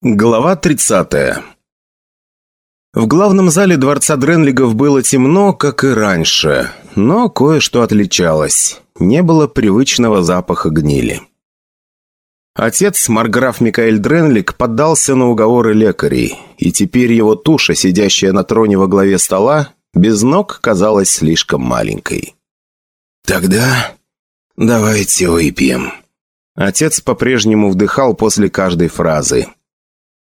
Глава 30 В главном зале дворца Дренлигов было темно, как и раньше, но кое-что отличалось. Не было привычного запаха гнили. Отец, марграф Микаэль Дренлик, поддался на уговоры лекарей, и теперь его туша, сидящая на троне во главе стола, без ног казалась слишком маленькой. «Тогда давайте выпьем». Отец по-прежнему вдыхал после каждой фразы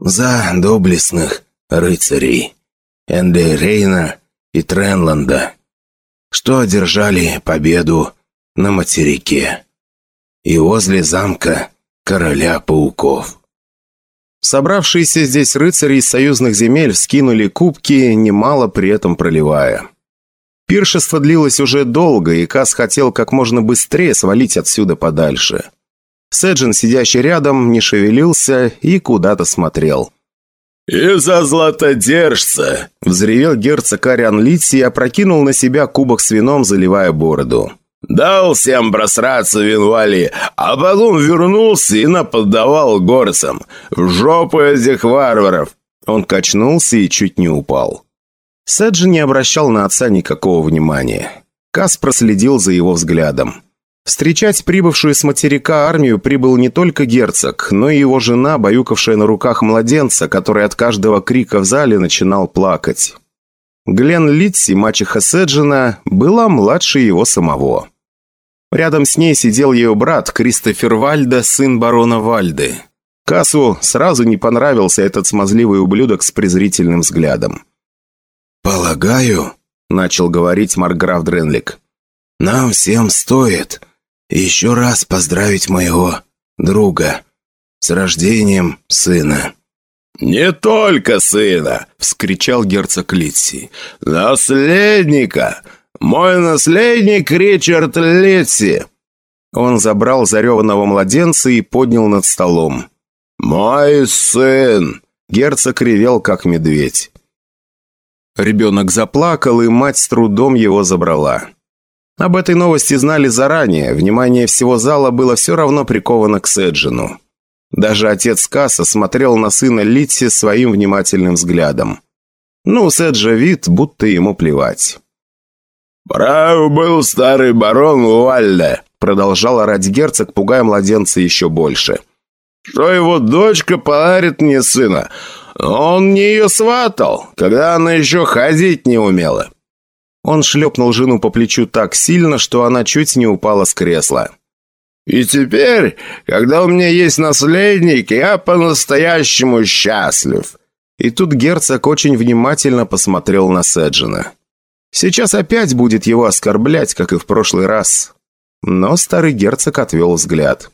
за доблестных рыцарей Эндерейна и Тренланда, что одержали победу на материке и возле замка короля пауков. Собравшиеся здесь рыцари из союзных земель вскинули кубки, немало при этом проливая. Пиршество длилось уже долго, и Кас хотел как можно быстрее свалить отсюда подальше. Сэджин, сидящий рядом, не шевелился и куда-то смотрел. «Из-за златодержца!» – взревел герцог Ариан Литси и опрокинул на себя кубок с вином, заливая бороду. «Дал всем просраться Винвали, а потом вернулся и наподавал горцам. В жопу этих варваров!» Он качнулся и чуть не упал. Сэджин не обращал на отца никакого внимания. Кас проследил за его взглядом. Встречать прибывшую с материка армию прибыл не только герцог, но и его жена, баюкавшая на руках младенца, который от каждого крика в зале начинал плакать. Глен Литси, мачеха Седжина, была младше его самого. Рядом с ней сидел ее брат Кристофер Вальда, сын барона Вальды. Кассу сразу не понравился этот смазливый ублюдок с презрительным взглядом. «Полагаю», — начал говорить Марграф Дренлик, — «нам всем стоит еще раз поздравить моего друга с рождением сына». «Не только сына!» — вскричал герцог Литси. «Наследника! Мой наследник Ричард Литси!» Он забрал зареванного младенца и поднял над столом. «Мой сын!» — герцог ревел, как медведь. Ребенок заплакал, и мать с трудом его забрала. Об этой новости знали заранее, внимание всего зала было все равно приковано к Седжину. Даже отец Касса смотрел на сына Литси своим внимательным взглядом. Ну, Седжа вид, будто ему плевать. «Прав был старый барон Уальде», — продолжал орать герцог, пугая младенца еще больше. «Что его дочка подарит мне сына? Он не ее сватал, когда она еще ходить не умела. Он шлепнул жену по плечу так сильно, что она чуть не упала с кресла. «И теперь, когда у меня есть наследник, я по-настоящему счастлив». И тут герцог очень внимательно посмотрел на Седжина. Сейчас опять будет его оскорблять, как и в прошлый раз. Но старый герцог отвел взгляд.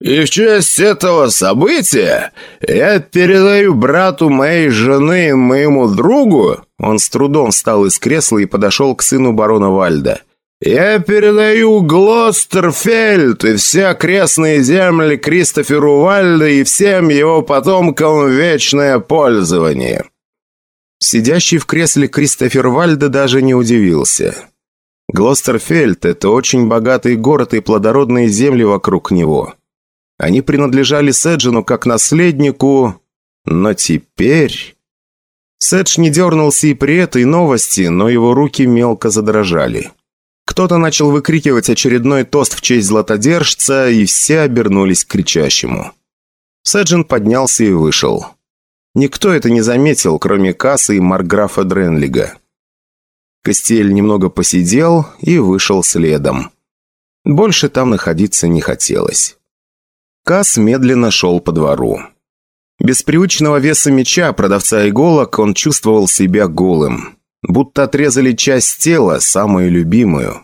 И в честь этого события я передаю брату моей жены моему другу...» Он с трудом встал из кресла и подошел к сыну барона Вальда. «Я передаю Глостерфельд и все окрестные земли Кристоферу Вальда и всем его потомкам вечное пользование». Сидящий в кресле Кристофер Вальда даже не удивился. Глостерфельд – это очень богатый город и плодородные земли вокруг него. Они принадлежали Седжину как наследнику, но теперь... Седж не дернулся и при этой новости, но его руки мелко задрожали. Кто-то начал выкрикивать очередной тост в честь златодержца, и все обернулись к кричащему. Седжин поднялся и вышел. Никто это не заметил, кроме Кассы и Марграфа Дренлига. Костель немного посидел и вышел следом. Больше там находиться не хотелось. Кас медленно шел по двору. Без привычного веса меча продавца иголок он чувствовал себя голым. Будто отрезали часть тела, самую любимую.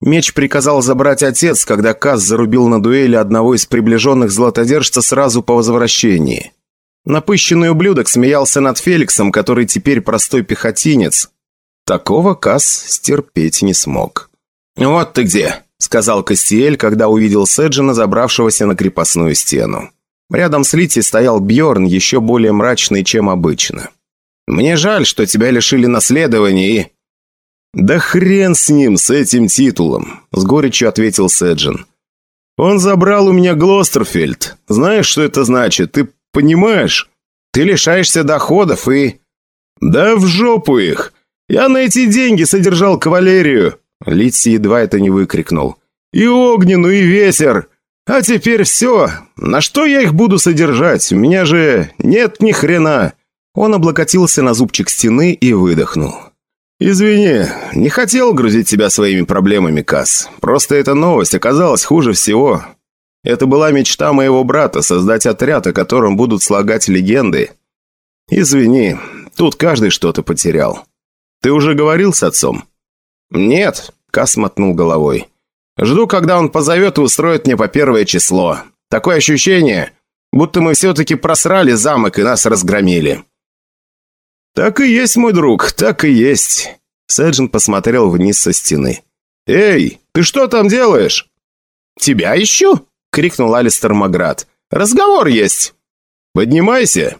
Меч приказал забрать отец, когда Кас зарубил на дуэли одного из приближенных златодержца сразу по возвращении. Напыщенный ублюдок смеялся над Феликсом, который теперь простой пехотинец. Такого Кас стерпеть не смог. «Вот ты где!» сказал Кастиэль, когда увидел Седжина, забравшегося на крепостную стену. Рядом с Лити стоял Бьорн, еще более мрачный, чем обычно. «Мне жаль, что тебя лишили наследования и...» «Да хрен с ним, с этим титулом», — с горечью ответил Седжин. «Он забрал у меня Глостерфельд. Знаешь, что это значит? Ты понимаешь? Ты лишаешься доходов и...» «Да в жопу их! Я на эти деньги содержал кавалерию!» Литси едва это не выкрикнул. «И огненну, и ветер! А теперь все! На что я их буду содержать? У меня же нет ни хрена!» Он облокотился на зубчик стены и выдохнул. «Извини, не хотел грузить тебя своими проблемами, Касс. Просто эта новость оказалась хуже всего. Это была мечта моего брата – создать отряд, о котором будут слагать легенды. Извини, тут каждый что-то потерял. Ты уже говорил с отцом?» «Нет», – Касс мотнул головой. «Жду, когда он позовет и устроит мне по первое число. Такое ощущение, будто мы все-таки просрали замок и нас разгромили». «Так и есть, мой друг, так и есть». Сэджин посмотрел вниз со стены. «Эй, ты что там делаешь?» «Тебя ищу?» — крикнул Алистер Маград. «Разговор есть!» «Поднимайся!»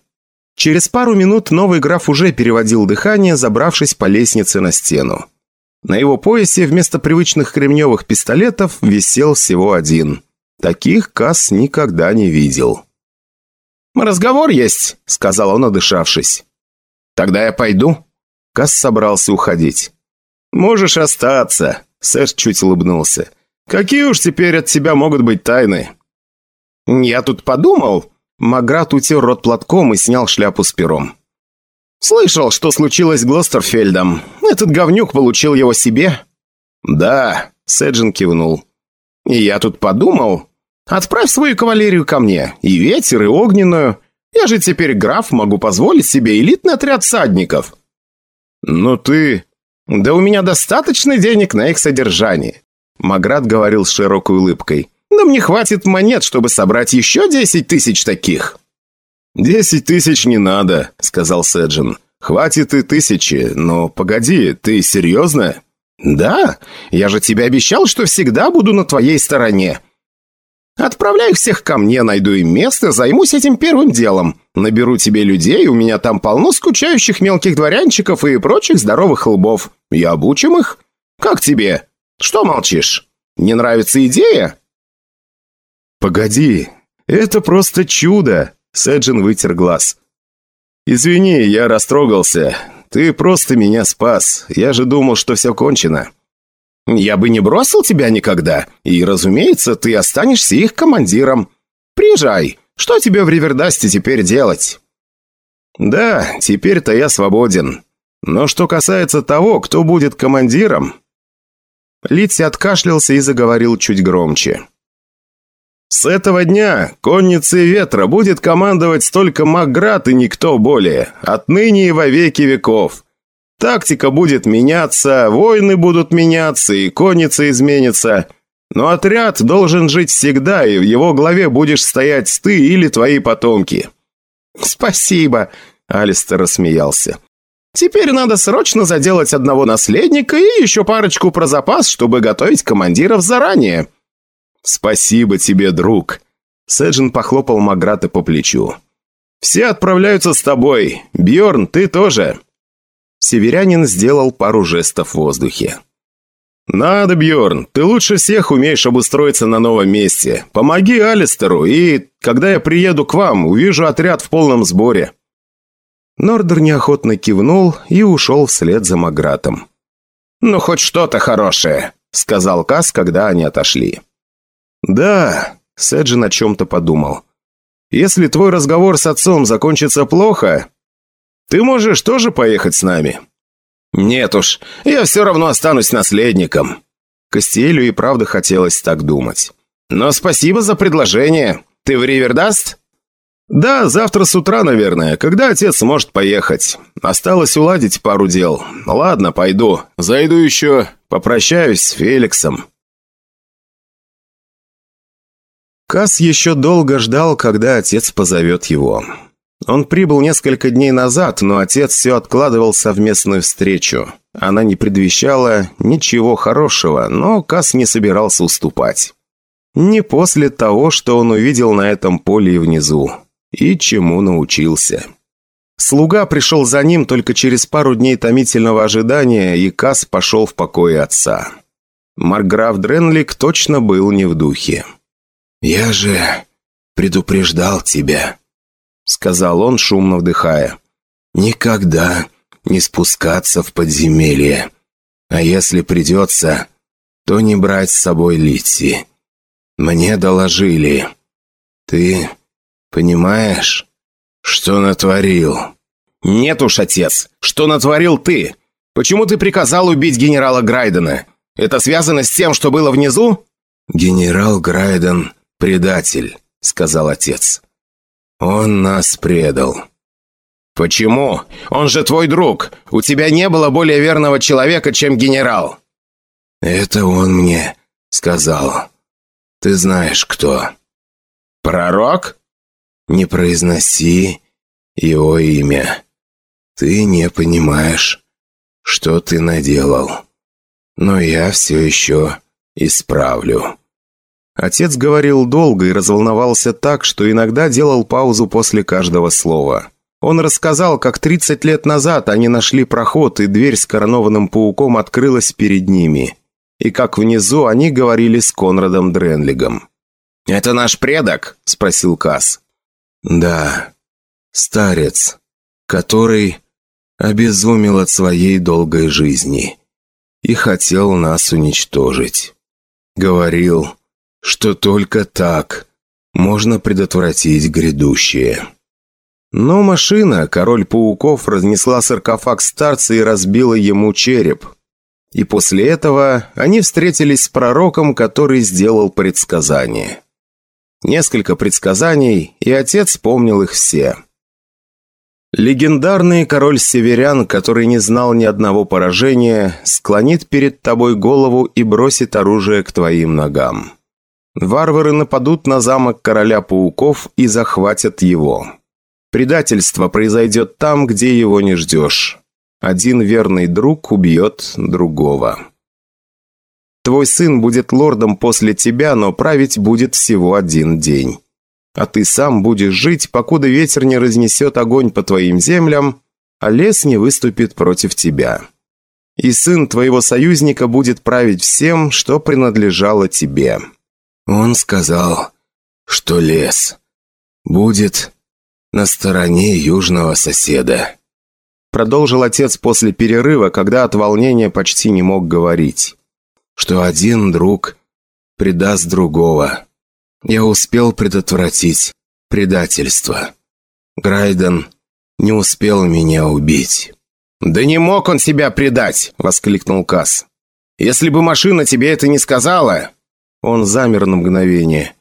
Через пару минут новый граф уже переводил дыхание, забравшись по лестнице на стену. На его поясе вместо привычных кремневых пистолетов висел всего один. Таких Касс никогда не видел. «Разговор есть», — сказал он, одышавшись. «Тогда я пойду?» Касс собрался уходить. «Можешь остаться», — Сэр чуть улыбнулся. «Какие уж теперь от тебя могут быть тайны?» «Я тут подумал...» Маград утер рот платком и снял шляпу с пером. «Слышал, что случилось с Глостерфельдом. Этот говнюк получил его себе?» «Да», — Сэджин кивнул. «И я тут подумал... Отправь свою кавалерию ко мне, и ветер, и огненную. Я же теперь граф, могу позволить себе элитный отряд всадников». «Ну ты...» «Да у меня достаточно денег на их содержание», — Маград говорил с широкой улыбкой. «Да мне хватит монет, чтобы собрать еще десять тысяч таких». «Десять тысяч не надо», — сказал Сэджин. «Хватит и тысячи, но погоди, ты серьезно?» «Да, я же тебе обещал, что всегда буду на твоей стороне. Отправляй всех ко мне, найду им место, займусь этим первым делом. Наберу тебе людей, у меня там полно скучающих мелких дворянчиков и прочих здоровых лбов. Я обучим их. Как тебе? Что молчишь? Не нравится идея?» «Погоди, это просто чудо!» Сэджин вытер глаз. «Извини, я растрогался. Ты просто меня спас. Я же думал, что все кончено». «Я бы не бросил тебя никогда, и, разумеется, ты останешься их командиром. Приезжай, что тебе в Ривердасте теперь делать?» «Да, теперь-то я свободен. Но что касается того, кто будет командиром...» Литси откашлялся и заговорил чуть громче. «С этого дня конницей ветра будет командовать только Макград и никто более, отныне и во веки веков. Тактика будет меняться, войны будут меняться, и конница изменится. Но отряд должен жить всегда, и в его главе будешь стоять ты или твои потомки». «Спасибо», — Алистер рассмеялся. «Теперь надо срочно заделать одного наследника и еще парочку про запас, чтобы готовить командиров заранее». «Спасибо тебе, друг», — Сэджин похлопал Маграта по плечу. «Все отправляются с тобой. Бьорн, ты тоже». Северянин сделал пару жестов в воздухе. «Надо, Бьорн, ты лучше всех умеешь обустроиться на новом месте. Помоги Алистеру, и, когда я приеду к вам, увижу отряд в полном сборе». Нордер неохотно кивнул и ушел вслед за Магратом. «Ну, хоть что-то хорошее», — сказал Кас, когда они отошли. «Да», — Сэджин о чем-то подумал. «Если твой разговор с отцом закончится плохо, ты можешь тоже поехать с нами?» «Нет уж, я все равно останусь наследником». Костелю и правда хотелось так думать. «Но спасибо за предложение. Ты в Ривердаст?» «Да, завтра с утра, наверное, когда отец сможет поехать. Осталось уладить пару дел. Ладно, пойду. Зайду еще, попрощаюсь с Феликсом». Кас еще долго ждал, когда отец позовет его. Он прибыл несколько дней назад, но отец все откладывал совместную встречу. Она не предвещала ничего хорошего, но Кас не собирался уступать. Не после того, что он увидел на этом поле и внизу. И чему научился. Слуга пришел за ним только через пару дней томительного ожидания, и Кас пошел в покое отца. Марграф Дренлик точно был не в духе. «Я же предупреждал тебя», — сказал он, шумно вдыхая. «Никогда не спускаться в подземелье. А если придется, то не брать с собой Литси. Мне доложили. Ты понимаешь, что натворил?» «Нет уж, отец, что натворил ты? Почему ты приказал убить генерала Грайдена? Это связано с тем, что было внизу?» «Генерал Грайден – предатель», – сказал отец. «Он нас предал». «Почему? Он же твой друг. У тебя не было более верного человека, чем генерал». «Это он мне сказал. Ты знаешь, кто». «Пророк?» «Не произноси его имя. Ты не понимаешь, что ты наделал. Но я все еще исправлю». Отец говорил долго и разволновался так, что иногда делал паузу после каждого слова. Он рассказал, как 30 лет назад они нашли проход, и дверь с коронованным пауком открылась перед ними. И как внизу они говорили с Конрадом Дренлигом. «Это наш предок?» – спросил Касс. «Да, старец, который обезумел от своей долгой жизни и хотел нас уничтожить. Говорил, что только так можно предотвратить грядущее. Но машина, король пауков, разнесла саркофаг старца и разбила ему череп. И после этого они встретились с пророком, который сделал предсказание. Несколько предсказаний, и отец помнил их все. Легендарный король северян, который не знал ни одного поражения, склонит перед тобой голову и бросит оружие к твоим ногам. Варвары нападут на замок короля пауков и захватят его. Предательство произойдет там, где его не ждешь. Один верный друг убьет другого. Твой сын будет лордом после тебя, но править будет всего один день. А ты сам будешь жить, покуда ветер не разнесет огонь по твоим землям, а лес не выступит против тебя. И сын твоего союзника будет править всем, что принадлежало тебе. Он сказал, что лес будет на стороне южного соседа. Продолжил отец после перерыва, когда от волнения почти не мог говорить. Что один друг предаст другого. Я успел предотвратить предательство. Грайден не успел меня убить. «Да не мог он себя предать!» — воскликнул Касс. «Если бы машина тебе это не сказала, он замер на мгновение.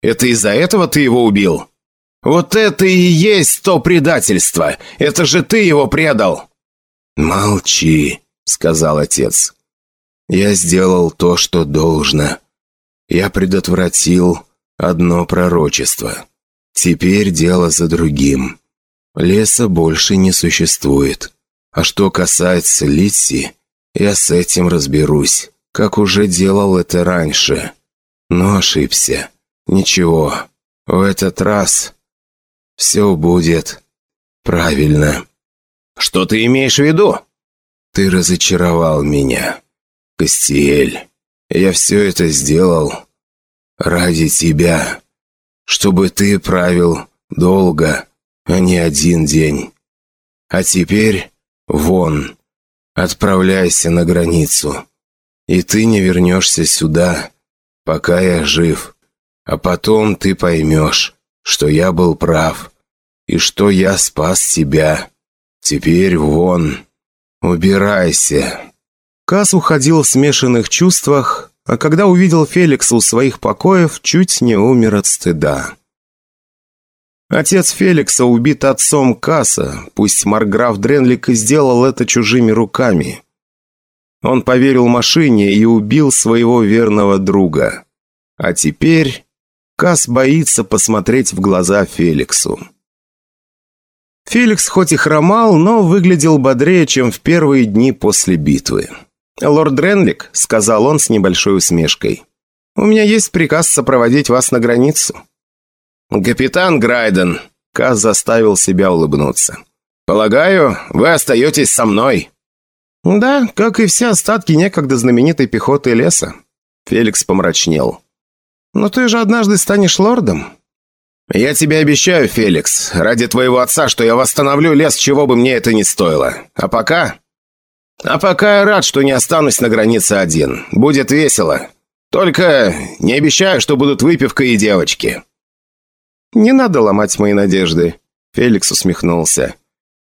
«Это из-за этого ты его убил?» «Вот это и есть то предательство! Это же ты его предал!» «Молчи», — сказал отец. «Я сделал то, что должно. Я предотвратил одно пророчество. Теперь дело за другим. Леса больше не существует. А что касается Литси, я с этим разберусь, как уже делал это раньше но ошибся. Ничего, в этот раз все будет правильно. Что ты имеешь в виду? Ты разочаровал меня, Костиэль. Я все это сделал ради тебя, чтобы ты правил долго, а не один день. А теперь вон, отправляйся на границу, и ты не вернешься сюда, пока я жив. А потом ты поймешь, что я был прав, и что я спас тебя. Теперь вон, убирайся». Кас уходил в смешанных чувствах, а когда увидел Феликса у своих покоев, чуть не умер от стыда. Отец Феликса убит отцом Касса, пусть Марграф Дренлик и сделал это чужими руками. Он поверил машине и убил своего верного друга. А теперь Кас боится посмотреть в глаза Феликсу. Феликс хоть и хромал, но выглядел бодрее, чем в первые дни после битвы. «Лорд Дренлик», — сказал он с небольшой усмешкой, — «у меня есть приказ сопроводить вас на границу». «Капитан Грайден», — Кас заставил себя улыбнуться. «Полагаю, вы остаетесь со мной». «Да, как и все остатки некогда знаменитой пехоты леса». Феликс помрачнел. «Но ты же однажды станешь лордом». «Я тебе обещаю, Феликс, ради твоего отца, что я восстановлю лес, чего бы мне это ни стоило. А пока...» «А пока я рад, что не останусь на границе один. Будет весело. Только не обещаю, что будут выпивка и девочки». «Не надо ломать мои надежды», — Феликс усмехнулся.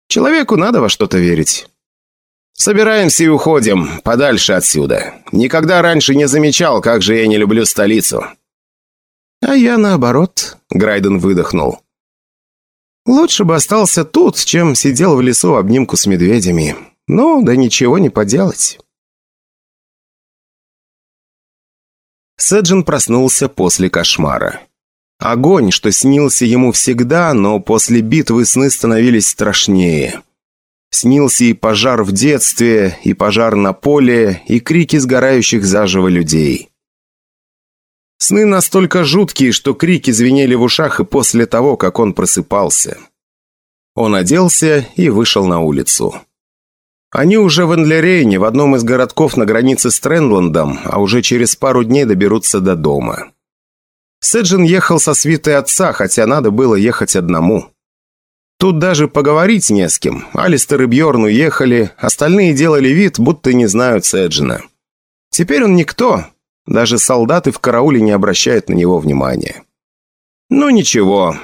«Человеку надо во что-то верить». «Собираемся и уходим, подальше отсюда. Никогда раньше не замечал, как же я не люблю столицу». «А я наоборот», — Грайден выдохнул. «Лучше бы остался тут, чем сидел в лесу в обнимку с медведями. Ну, да ничего не поделать». Сэджин проснулся после кошмара. Огонь, что снился ему всегда, но после битвы сны становились страшнее. Снился и пожар в детстве, и пожар на поле, и крики сгорающих заживо людей. Сны настолько жуткие, что крики звенели в ушах и после того, как он просыпался. Он оделся и вышел на улицу. Они уже в Эндлерейне, в одном из городков на границе с Трендландом, а уже через пару дней доберутся до дома. Сэджин ехал со свитой отца, хотя надо было ехать одному. Тут даже поговорить не с кем. Алистер и Бьорн уехали, остальные делали вид, будто не знают Сэджина. Теперь он никто. Даже солдаты в карауле не обращают на него внимания. Ну ничего,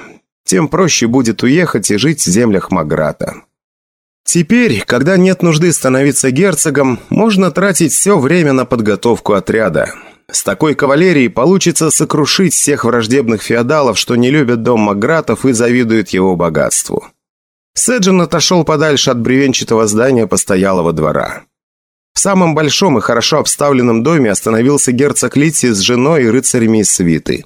тем проще будет уехать и жить в землях Маграта. Теперь, когда нет нужды становиться герцогом, можно тратить все время на подготовку отряда. С такой кавалерией получится сокрушить всех враждебных феодалов, что не любят дом Магратов и завидуют его богатству. Седжин отошел подальше от бревенчатого здания постоялого двора. В самом большом и хорошо обставленном доме остановился герцог Литси с женой и рыцарями из свиты.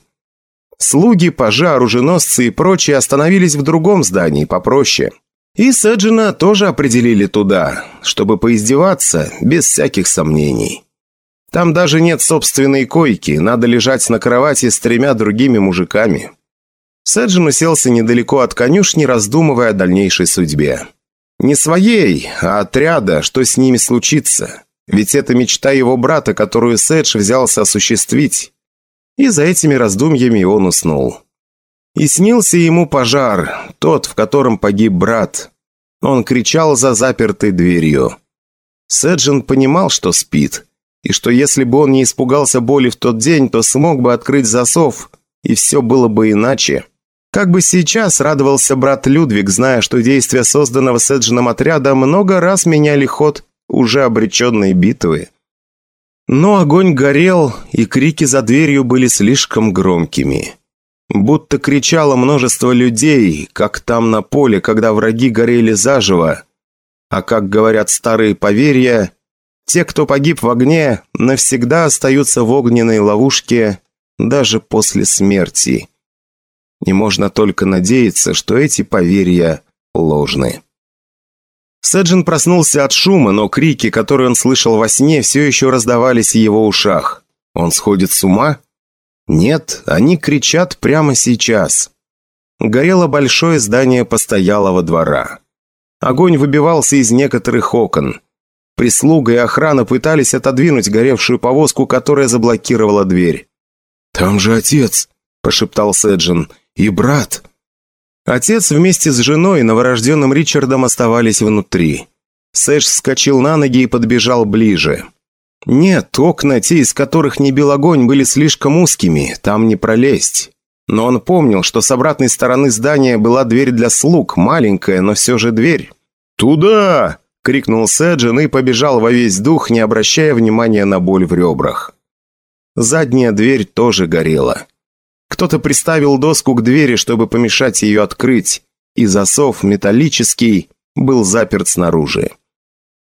Слуги, пажи, оруженосцы и прочие остановились в другом здании, попроще – и Сэджина тоже определили туда, чтобы поиздеваться, без всяких сомнений. Там даже нет собственной койки, надо лежать на кровати с тремя другими мужиками. Сэджин уселся недалеко от конюшни, раздумывая о дальнейшей судьбе. Не своей, а отряда, что с ними случится. Ведь это мечта его брата, которую Сэдж взялся осуществить. И за этими раздумьями он уснул. И снился ему пожар, тот, в котором погиб брат. Он кричал за запертой дверью. Сэджин понимал, что спит, и что если бы он не испугался боли в тот день, то смог бы открыть засов, и все было бы иначе. Как бы сейчас радовался брат Людвиг, зная, что действия созданного Сэджином отряда много раз меняли ход уже обреченной битвы. Но огонь горел, и крики за дверью были слишком громкими. Будто кричало множество людей, как там на поле, когда враги горели заживо. А как говорят старые поверья, те, кто погиб в огне, навсегда остаются в огненной ловушке даже после смерти. И можно только надеяться, что эти поверья ложны. Сэджин проснулся от шума, но крики, которые он слышал во сне, все еще раздавались в его ушах. Он сходит с ума? Нет, они кричат прямо сейчас. Горело большое здание постоялого двора. Огонь выбивался из некоторых окон. Прислуга и охрана пытались отодвинуть горевшую повозку, которая заблокировала дверь. «Там же отец!» – пошептал Сэджин. «И брат!» Отец вместе с женой и новорожденным Ричардом оставались внутри. Сэдж вскочил на ноги и подбежал ближе. Нет, окна, те, из которых не бил огонь, были слишком узкими, там не пролезть. Но он помнил, что с обратной стороны здания была дверь для слуг, маленькая, но все же дверь. «Туда!» — крикнул Сэджин и побежал во весь дух, не обращая внимания на боль в ребрах. Задняя дверь тоже горела. Кто-то приставил доску к двери, чтобы помешать ее открыть, и засов, металлический, был заперт снаружи.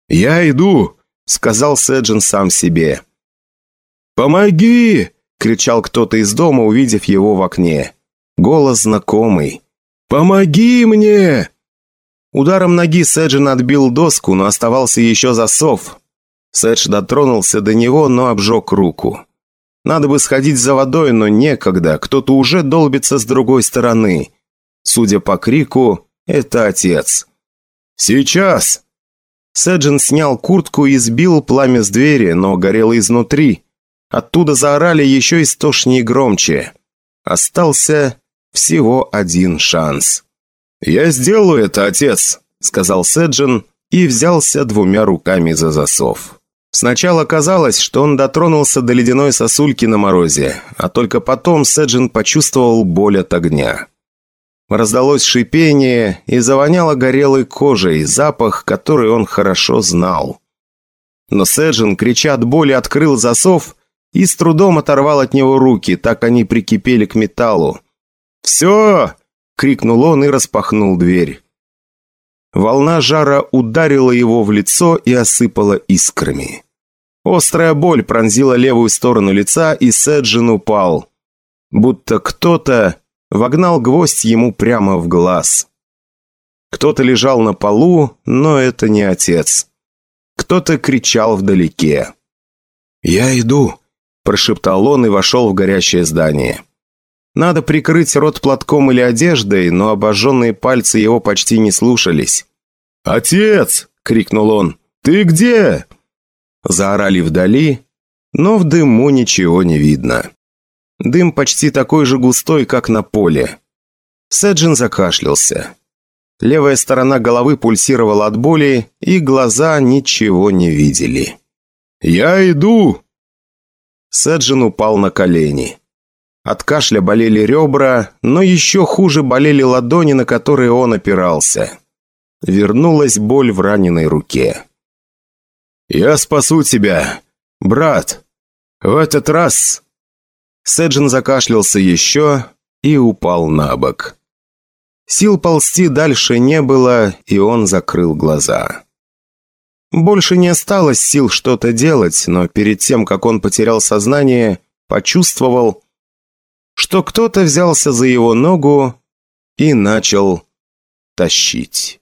«Я иду!» сказал Сэджин сам себе. «Помоги!» — кричал кто-то из дома, увидев его в окне. Голос знакомый. «Помоги мне!» Ударом ноги Сэджин отбил доску, но оставался еще засов. Сэдж дотронулся до него, но обжег руку. Надо бы сходить за водой, но некогда, кто-то уже долбится с другой стороны. Судя по крику, это отец. «Сейчас!» Сэджин снял куртку и сбил пламя с двери, но горело изнутри. Оттуда заорали еще истошнее громче. Остался Всего один шанс. «Я сделаю это, отец», — сказал Седжин и взялся двумя руками за засов. Сначала казалось, что он дотронулся до ледяной сосульки на морозе, а только потом Седжин почувствовал боль от огня. Раздалось шипение и завоняло горелой кожей, запах, который он хорошо знал. Но Седжин, крича от боли, открыл засов и с трудом оторвал от него руки, так они прикипели к металлу. «Все!» — крикнул он и распахнул дверь. Волна жара ударила его в лицо и осыпала искрами. Острая боль пронзила левую сторону лица, и Седжин упал. Будто кто-то вогнал гвоздь ему прямо в глаз. Кто-то лежал на полу, но это не отец. Кто-то кричал вдалеке. «Я иду», – прошептал он и вошел в горящее здание. Надо прикрыть рот платком или одеждой, но обожженные пальцы его почти не слушались. «Отец!» – крикнул он. «Ты где?» Заорали вдали, но в дыму ничего не видно. Дым почти такой же густой, как на поле. Сэджин закашлялся. Левая сторона головы пульсировала от боли, и глаза ничего не видели. «Я иду!» Сэджин упал на колени. От кашля болели ребра, но еще хуже болели ладони, на которые он опирался. Вернулась боль в раненой руке. «Я спасу тебя, брат. В этот раз...» Сэджин закашлялся еще и упал на бок. Сил ползти дальше не было, и он закрыл глаза. Больше не осталось сил что-то делать, но перед тем, как он потерял сознание, почувствовал, что кто-то взялся за его ногу и начал тащить.